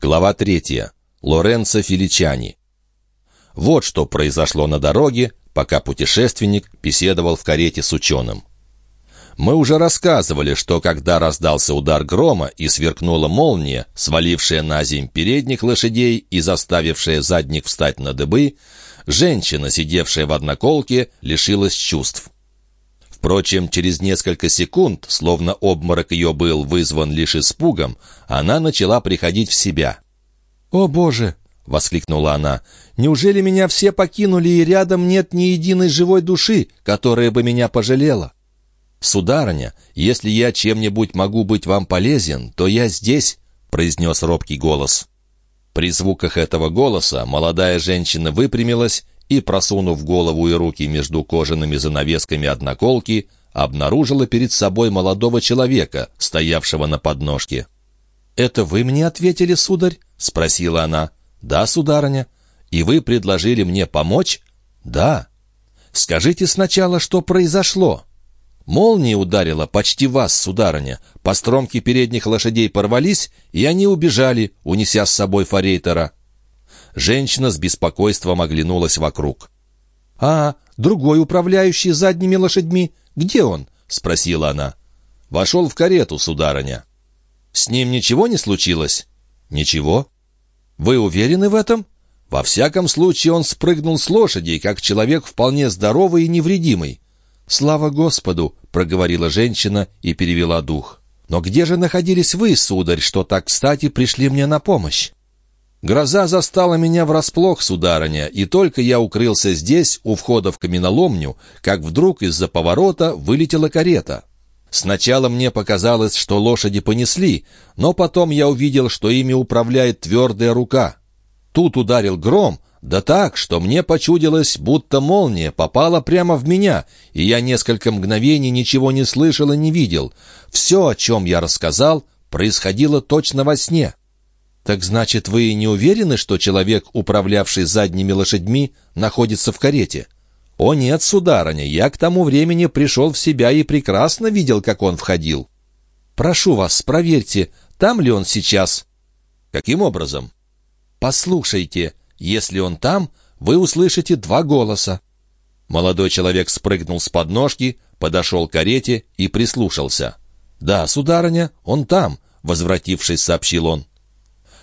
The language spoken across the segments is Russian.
Глава третья. Лоренцо Филичани. Вот что произошло на дороге, пока путешественник беседовал в карете с ученым. Мы уже рассказывали, что когда раздался удар грома и сверкнула молния, свалившая на земь передних лошадей и заставившая задних встать на дыбы, женщина, сидевшая в одноколке, лишилась чувств. Впрочем, через несколько секунд, словно обморок ее был вызван лишь испугом, она начала приходить в себя. «О, Боже!» — воскликнула она. «Неужели меня все покинули, и рядом нет ни единой живой души, которая бы меня пожалела?» «Сударыня, если я чем-нибудь могу быть вам полезен, то я здесь», — произнес робкий голос. При звуках этого голоса молодая женщина выпрямилась и, просунув голову и руки между кожаными занавесками одноколки, обнаружила перед собой молодого человека, стоявшего на подножке. «Это вы мне ответили, сударь?» — спросила она. «Да, сударыня. И вы предложили мне помочь?» «Да». «Скажите сначала, что произошло?» «Молния ударила почти вас, сударыня. Постромки передних лошадей порвались, и они убежали, унеся с собой форейтера». Женщина с беспокойством оглянулась вокруг. «А, другой управляющий задними лошадьми, где он?» — спросила она. «Вошел в карету, сударыня». «С ним ничего не случилось?» «Ничего». «Вы уверены в этом?» «Во всяком случае, он спрыгнул с лошади, как человек вполне здоровый и невредимый». «Слава Господу!» — проговорила женщина и перевела дух. «Но где же находились вы, сударь, что так кстати пришли мне на помощь?» Гроза застала меня врасплох, сударыня, и только я укрылся здесь, у входа в каменоломню, как вдруг из-за поворота вылетела карета. Сначала мне показалось, что лошади понесли, но потом я увидел, что ими управляет твердая рука. Тут ударил гром, да так, что мне почудилось, будто молния попала прямо в меня, и я несколько мгновений ничего не слышал и не видел. Все, о чем я рассказал, происходило точно во сне. «Так значит, вы не уверены, что человек, управлявший задними лошадьми, находится в карете?» «О нет, сударыня, я к тому времени пришел в себя и прекрасно видел, как он входил». «Прошу вас, проверьте, там ли он сейчас?» «Каким образом?» «Послушайте, если он там, вы услышите два голоса». Молодой человек спрыгнул с подножки, подошел к карете и прислушался. «Да, сударыня, он там», — возвратившись, сообщил он.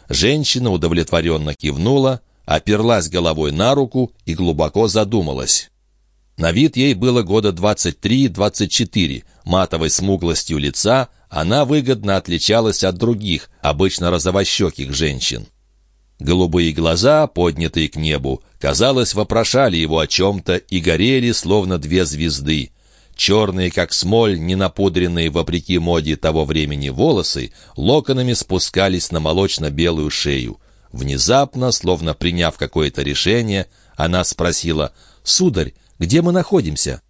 Женщина удовлетворенно кивнула, оперлась головой на руку и глубоко задумалась. На вид ей было года 23-24, матовой смуглостью лица она выгодно отличалась от других, обычно розовощеких женщин. Голубые глаза, поднятые к небу, казалось, вопрошали его о чем-то и горели, словно две звезды. Черные, как смоль, ненапудренные вопреки моде того времени волосы, локонами спускались на молочно-белую шею. Внезапно, словно приняв какое-то решение, она спросила, «Сударь, где мы находимся?»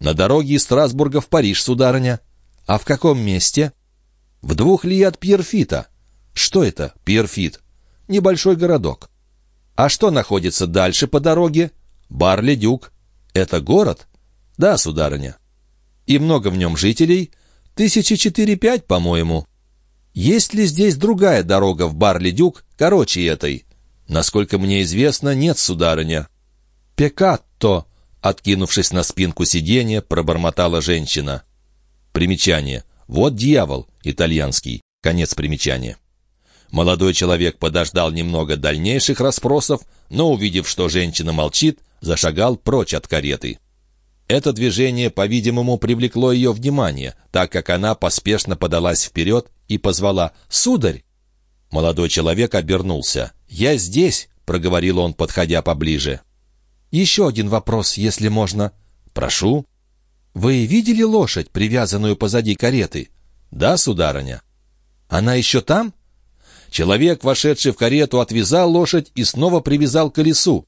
«На дороге из Страсбурга в Париж, сударыня». «А в каком месте?» «В двух ли от Пьерфита». «Что это, Пьерфит?» «Небольшой городок». «А что находится дальше по дороге?» «Бар-Ледюк». «Это город?» «Да, сударыня». «И много в нем жителей?» «Тысячи четыре-пять, по-моему». «Есть ли здесь другая дорога в Бар-Ледюк, короче этой?» «Насколько мне известно, нет, сударыня». «Пекатто», — откинувшись на спинку сиденья, пробормотала женщина. Примечание. «Вот дьявол», итальянский. Конец примечания. Молодой человек подождал немного дальнейших расспросов, но, увидев, что женщина молчит, зашагал прочь от кареты. Это движение, по-видимому, привлекло ее внимание, так как она поспешно подалась вперед и позвала «Сударь!». Молодой человек обернулся. «Я здесь!» — проговорил он, подходя поближе. «Еще один вопрос, если можно». «Прошу». «Вы видели лошадь, привязанную позади кареты?» «Да, сударыня». «Она еще там?» Человек, вошедший в карету, отвязал лошадь и снова привязал колесу.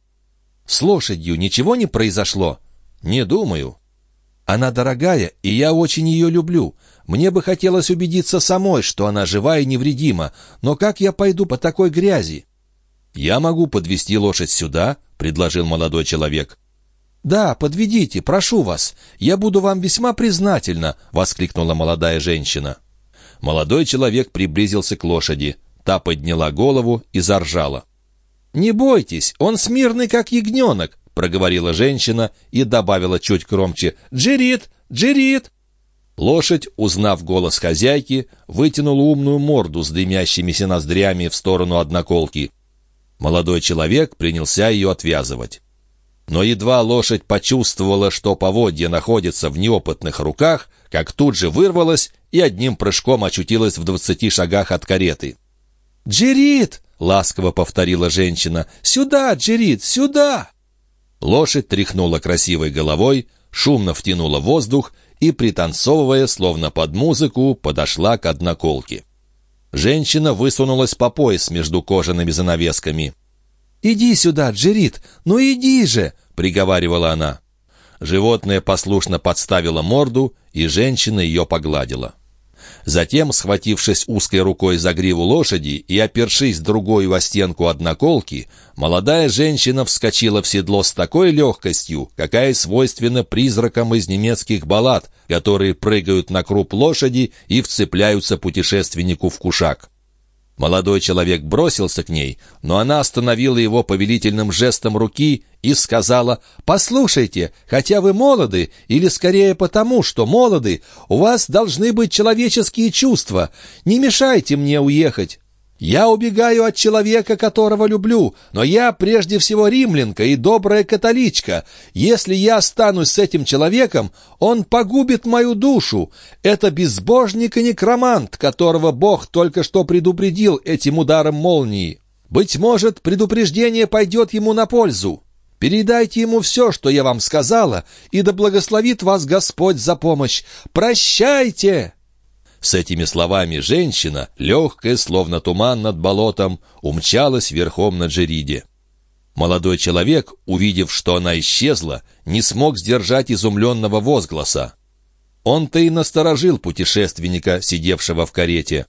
«С лошадью ничего не произошло?» «Не думаю». «Она дорогая, и я очень ее люблю. Мне бы хотелось убедиться самой, что она жива и невредима, но как я пойду по такой грязи?» «Я могу подвести лошадь сюда», — предложил молодой человек. «Да, подведите, прошу вас. Я буду вам весьма признательна», — воскликнула молодая женщина. Молодой человек приблизился к лошади. Та подняла голову и заржала. «Не бойтесь, он смирный, как ягненок», — проговорила женщина и добавила чуть громче. «Джерит! Джерит!» Лошадь, узнав голос хозяйки, вытянула умную морду с дымящимися ноздрями в сторону одноколки. Молодой человек принялся ее отвязывать. Но едва лошадь почувствовала, что поводья находятся в неопытных руках, как тут же вырвалась и одним прыжком очутилась в двадцати шагах от кареты. «Джерит!» — ласково повторила женщина. «Сюда, Джерит, сюда!» Лошадь тряхнула красивой головой, шумно втянула воздух и, пританцовывая, словно под музыку, подошла к одноколке. Женщина высунулась по пояс между кожаными занавесками. «Иди сюда, Джерит, ну иди же!» — приговаривала она. Животное послушно подставило морду, и женщина ее погладила. Затем, схватившись узкой рукой за гриву лошади и опершись другой во стенку одноколки, молодая женщина вскочила в седло с такой легкостью, какая свойственна призракам из немецких баллад, которые прыгают на круп лошади и вцепляются путешественнику в кушак. Молодой человек бросился к ней, но она остановила его повелительным жестом руки и сказала, «Послушайте, хотя вы молоды, или скорее потому, что молоды, у вас должны быть человеческие чувства. Не мешайте мне уехать». Я убегаю от человека, которого люблю, но я прежде всего римлянка и добрая католичка. Если я останусь с этим человеком, он погубит мою душу. Это безбожник и некромант, которого Бог только что предупредил этим ударом молнии. Быть может, предупреждение пойдет ему на пользу. Передайте ему все, что я вам сказала, и да благословит вас Господь за помощь. Прощайте!» С этими словами женщина, легкая, словно туман над болотом, умчалась верхом на Джериде. Молодой человек, увидев, что она исчезла, не смог сдержать изумленного возгласа. Он-то и насторожил путешественника, сидевшего в карете.